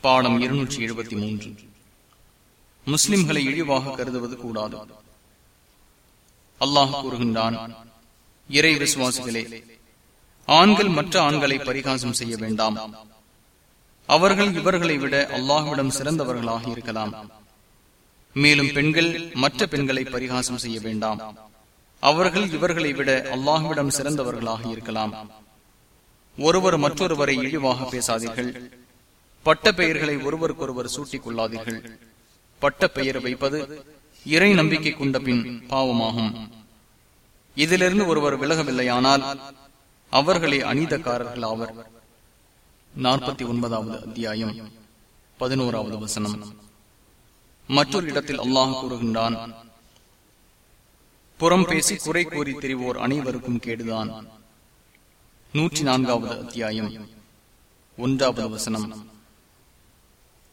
பாடம் இருநூற்றி எழுபத்தி மூன்று. முஸ்லிம்களை இழிவாக கருதுவது கூடாது. அல்லாஹ் கூறுகின்றான் இறை விசுவாசிகளே ஆண்கள் மற்ற ஆண்களை பரிகாசம் செய்ய வேண்டாம். அவர்கள் இவர்களை விட அல்லாஹுவிடம் சிறந்தவர்களாக இருக்கலாம். மேலும் பெண்கள் மற்ற பெண்களை பரிகாசம் செய்ய வேண்டாம். அவர்கள் இவர்களை விட அல்லாஹுவிடம் சிறந்தவர்களாக இருக்கலாம். ஒருவர் மற்றொருவரை இழிவாக பேசாதீர்கள். பட்ட பெயர்களை ஒருவருக்கொருவர் சூட்டிக் கொள்ளாதீர்கள் பட்ட பெயர் வைப்பது இறை நம்பிக்கை கொண்ட பின் பாவமாகும். இதிலிருந்து ஒருவர் விலகவில்லையானால் அவர்களே அநீதக்காரர்கள் ஆவர் நாற்பத்தி ஒன்பதாவது அத்தியாயம் பதினோராவது வசனம். மற்றொரு இடத்தில் அல்லாஹ் கூறுகின்றான் புறம் பேசி குறை கூறி திரிவோர் அனைவருக்கும் கேடுதான். நூற்றி நான்காவது அத்தியாயம் ஒன்றாவது வசனம்.